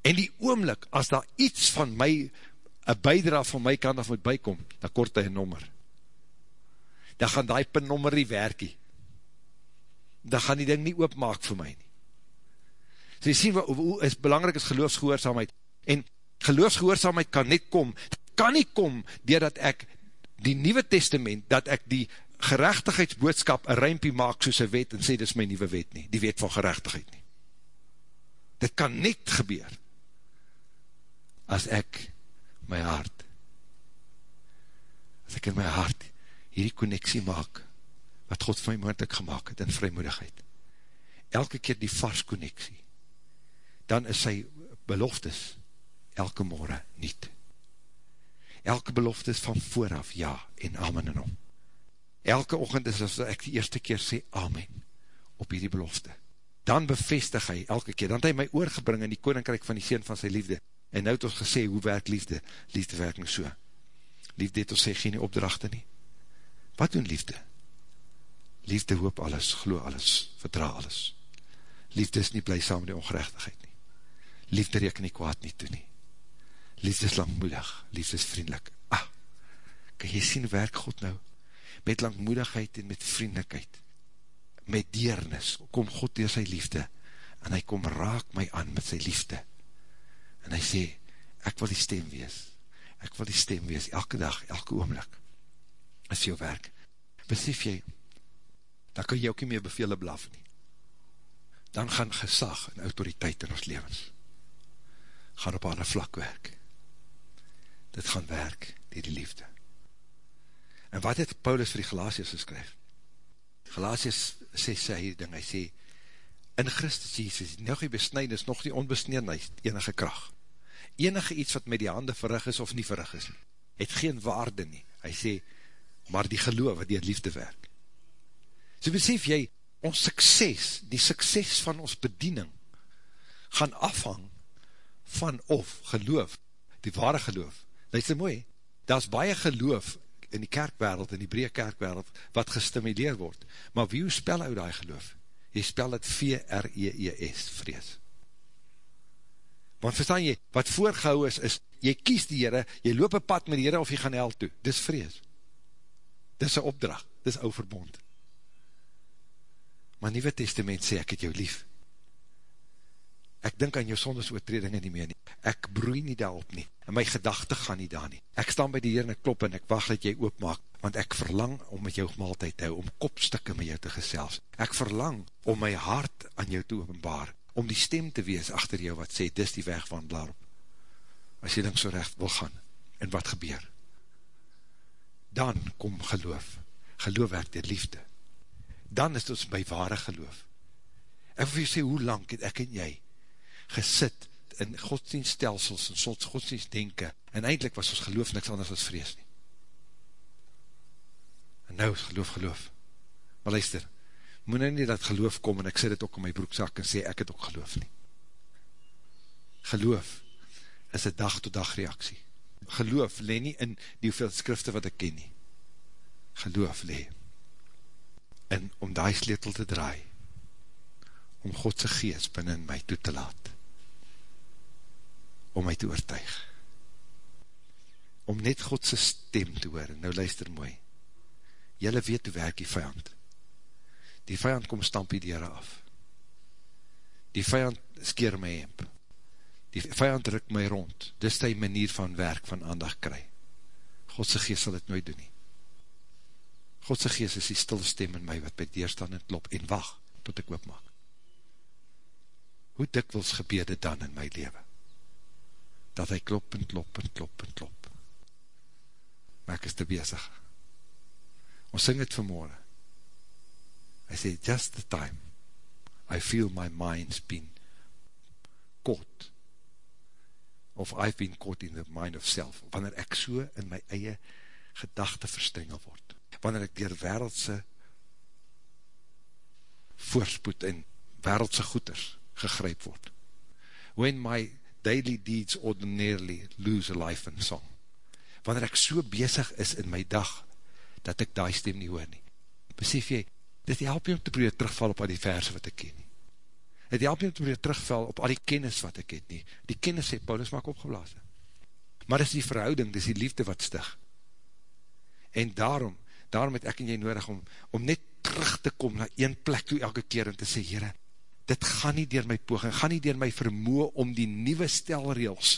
En die oomlik, as daar iets van my, een bijdra van my kant af moet bykom, dan kort hy een nommer. Dan gaan die pin nommer nie werkie. Dan gaan die ding nie oopmaak vir my nie. So jy sien, hoe is belangrijk is geloofsgehoorzaamheid. En geloofsgehoorzaamheid kan net kom, kan nie kom, doordat ek die Nieuwe Testament, dat ek die gerechtigheidsboodskap een ruimpie maak soos een wet, en sê, dit is my nieuwe wet nie, die wet van gerechtigheid nie. Dit kan net gebeur, as ek my hart, as ek in my hart hierdie connectie maak, wat God vir my moeilijk gemaakt het, in vrymoedigheid. Elke keer die vars connectie, dan is sy beloftes elke morgen niet. Elke belofte is van vooraf ja en amen en om. Elke ochend is as ek die eerste keer sê amen op hierdie belofte. Dan bevestig hy elke keer, dan het hy my oorgebring in die koninkryk van die sien van sy liefde. En nou het ons gesê, hoe werk liefde? Liefde werk nie so. Liefde het ons sê geen opdrachte nie. Wat doen liefde? Liefde hoop alles, glo alles, verdra alles. Liefde is nie bly saam met die ongerechtigheid liefde reken nie kwaad nie toe nie. Liefde is langmoedig, liefde is vriendelik. Ah, kan jy sien werk God nou? Met langmoedigheid en met vriendelikheid, met deernis, kom God door sy liefde, en hy kom raak my aan met sy liefde. En hy sê, ek wil die stem wees, ek wil die stem wees, elke dag, elke oomlik, is jou werk. Besef jy, dan kan jy ook nie meer bevele blaf nie. Dan gaan gesag en autoriteit in ons levens gaan op ander vlak werk. Dit gaan werk dier die liefde. En wat het Paulus vir die Galatius geskryf? Galatius sê sy ding, hy sê, in Christus Jesus, nog die besnijdnis, nog die onbesneedheid, enige kracht. Enige iets wat met die hande verrig is of nie verrig is nie, het geen waarde nie. Hy sê, maar die geloof wat die liefde werk. So besef jy, ons sukses, die sukses van ons bediening, gaan afhang van of geloof, die ware geloof, luister mooi, daar is baie geloof in die kerkwereld, in die breë kerkwereld, wat gestimuleer word, maar wie hoe spel ou die geloof? Jy spel het V-R-E-E-S, vrees. Want verstaan jy, wat voorgehou is, is, jy kies die Heere, jy loop een pad met die Heere, of jy gaan hel toe, dis vrees. Dis een opdracht, dis ou verbond. Maar Nieuwe Testament sê, ek het jou lief, ek dink aan jou sondes oortredinge nie meer nie, ek broei nie daarop nie, en my gedachte gaan nie daar nie, ek staan by die Heer en ek klop en ek wacht dat jy oopmaak, want ek verlang om met jou maaltijd te hou, om kopstikke met jou te gesels, ek verlang om my hart aan jou te openbaar, om die stem te wees achter jou wat sê, dis die weg van daarop, as jy dink so recht wil gaan, en wat gebeur, dan kom geloof, geloof werk die liefde, dan is ons by ware geloof, ek wil jy sê, hoe lang het ek en jy, gesit in godsdienststelsels en sots godsdienstdenke, en eindelijk was ons geloof niks anders as vrees nie. En nou is geloof geloof. Maar luister, moet nou nie dat geloof kom en ek sê dit ook in my broekzak en sê ek het ook geloof nie. Geloof is een dag tot dag reaksie. Geloof le nie in die hoeveel skrifte wat ek ken nie. Geloof le in om die sleutel te draai om Godse geest binnen my toe te laat om my te oortuig. Om net Godse stem te hoor. Nou luister mooi. Jylle weet hoe werk die vijand die vijand kom stamp die deur af. Die vijand skeer my hemp. Die vijand ruk my rond. Dis die manier van werk van aandag kry. Godse geest sal dit nooit doen nie. Godse geest is die stil stem in my wat by deur staan en klop en wacht tot ek oopmaak. Hoe dikwils gebeur dit dan in my leven? Dat hy klop en klop en klop en klop. Maar ek is te bezig. Ons sing het vanmorgen. Hy sê, just the time I feel my mind's been caught of I've been caught in the mind of self. Wanneer ek so in my eie gedachte verstrengel word. Wanneer ek dier wereldse voorspoed en wereldse goeders gegryp word. When my daily deeds ordinarily lose a life in song. Wanneer ek so bezig is in my dag, dat ek die stem nie hoor nie. Besef jy, dit help jy om te probeer terugval op al die verse wat ek ken nie. Het help jy om te probeer terugval op al die kennis wat ek het nie. Die kennis sê, Paulus maak opgeblaas. Maar dis die verhouding, dis die liefde wat stig. En daarom, daarom het ek en jy nodig om, om net terug te kom na een plek toe elke keer en te sê, Heere, dit gaan nie dier my poging, gaan nie dier my vermoe om die nieuwe stelreels,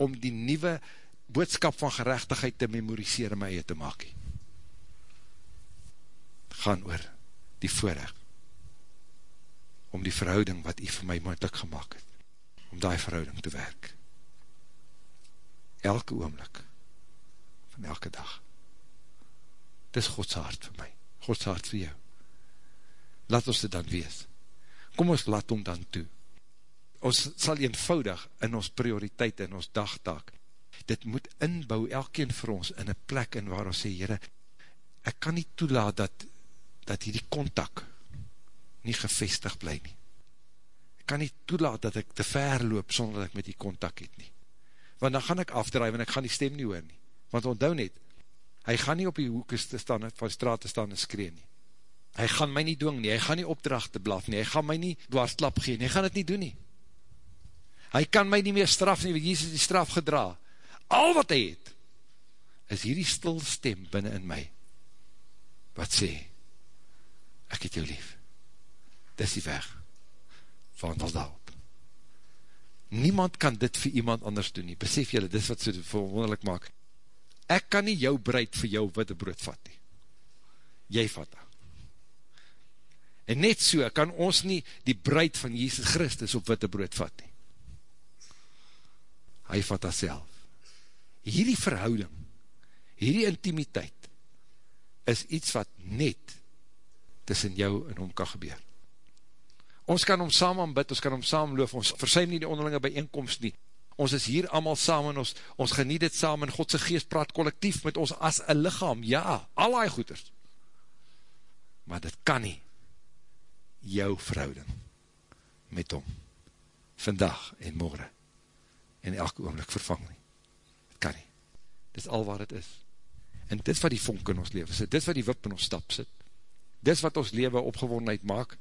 om die nieuwe boodskap van gerechtigheid te memoriseer in my eie te maak. Gaan oor die voorrecht, om die verhouding wat hy vir my moeilijk gemaakt het, om die verhouding te werk. Elke oomlik, van elke dag. Dit is Gods hart vir my, Gods hart vir jou. Laat ons dit dan wees kom ons laat hom dan toe. Ons sal eenvoudig in ons prioriteit, in ons dagtaak, dit moet inbou elkeen vir ons in een plek in waar ons sê, Heere, ek kan nie toelaat dat, dat hierdie kontak nie gevestig bly nie. Ek kan nie toelaat dat ek te ver loop sonder dat ek met die kontak het nie. Want dan gaan ek afdraai, want ek gaan die stem nie hoor nie. Want onthou net, hy gaan nie op die hoek staan, van straat te staan en skree nie hy gaan my nie dwing nie, hy gaan nie opdrachte blaf nie, hy gaan my nie dwarsklap gee nie, hy gaan het nie doen nie. Hy kan my nie meer straf nie, want Jesus die straf gedra. Al wat hy het, is hierdie stil stem binnen in my, wat sê, ek het jou lief. Dis die weg, wandel daarop. Niemand kan dit vir iemand anders doen nie, besef jylle, dis wat so verwonderlik maak. Ek kan nie jou breid vir jou witte brood vat nie. Jy vat dat. En net so kan ons nie die bruid van Jesus Christus op witte brood vat nie. Hy vat dat self. Hierdie verhouding, hierdie intimiteit, is iets wat net tussen jou en hom kan gebeur. Ons kan hom saam aanbid, ons kan hom saam loof, ons versuim nie die onderlinge bijeenkomst nie. Ons is hier allemaal saam en ons, ons geniet het saam en Godse geest praat collectief met ons as een lichaam. Ja, al die goeders. Maar dit kan nie jou verhouding met hom, vandag en morgen, en elke oomlik vervang nie. Het kan nie. Dit is al wat het is. En dit wat die vonk in ons leven sit, dit wat die wip in ons stap sit, dit wat ons leven opgewondenheid maak,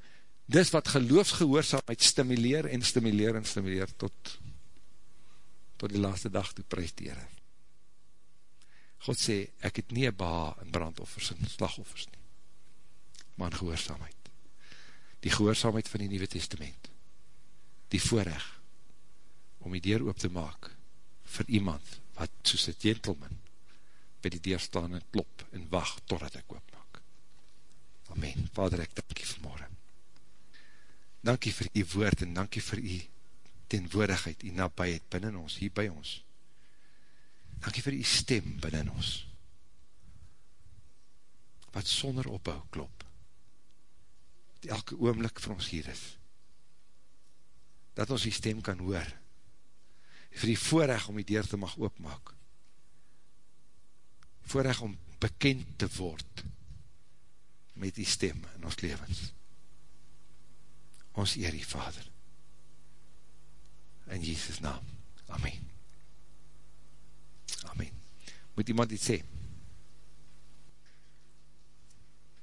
dit wat geloofsgehoorzaamheid stimuleer en stimuleer en stimuleer tot tot die laaste dag toe prijs die Heere. God sê, ek het nie een beha in brandoffers en slagoffers nie, maar in gehoorzaamheid die gehoorzaamheid van die Nieuwe Testament, die voorrecht, om die deur oop te maak, vir iemand, wat soos een gentleman, by die deur staan en klop, en wacht, totdat ek oop maak. Amen. Vader, ek dankie vanmorgen. Dankie vir die woord, en dankie vir die tenwoordigheid, die nabijheid binnen ons, hier by ons. Dankie vir die stem binnen ons, wat sonder opbouw klop, elke oomlik vir ons hier is. Dat ons die stem kan hoor, vir die voorrecht om die deur te mag oopmaak. Voorrecht om bekend te word met die stem in ons levens. Ons eer die Vader. In Jesus naam. Amen. Amen. Moet iemand iets sê?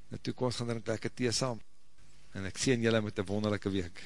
Na toekomst gaan er een plekke thee saam. En ek sien julle met een wonderlijke week.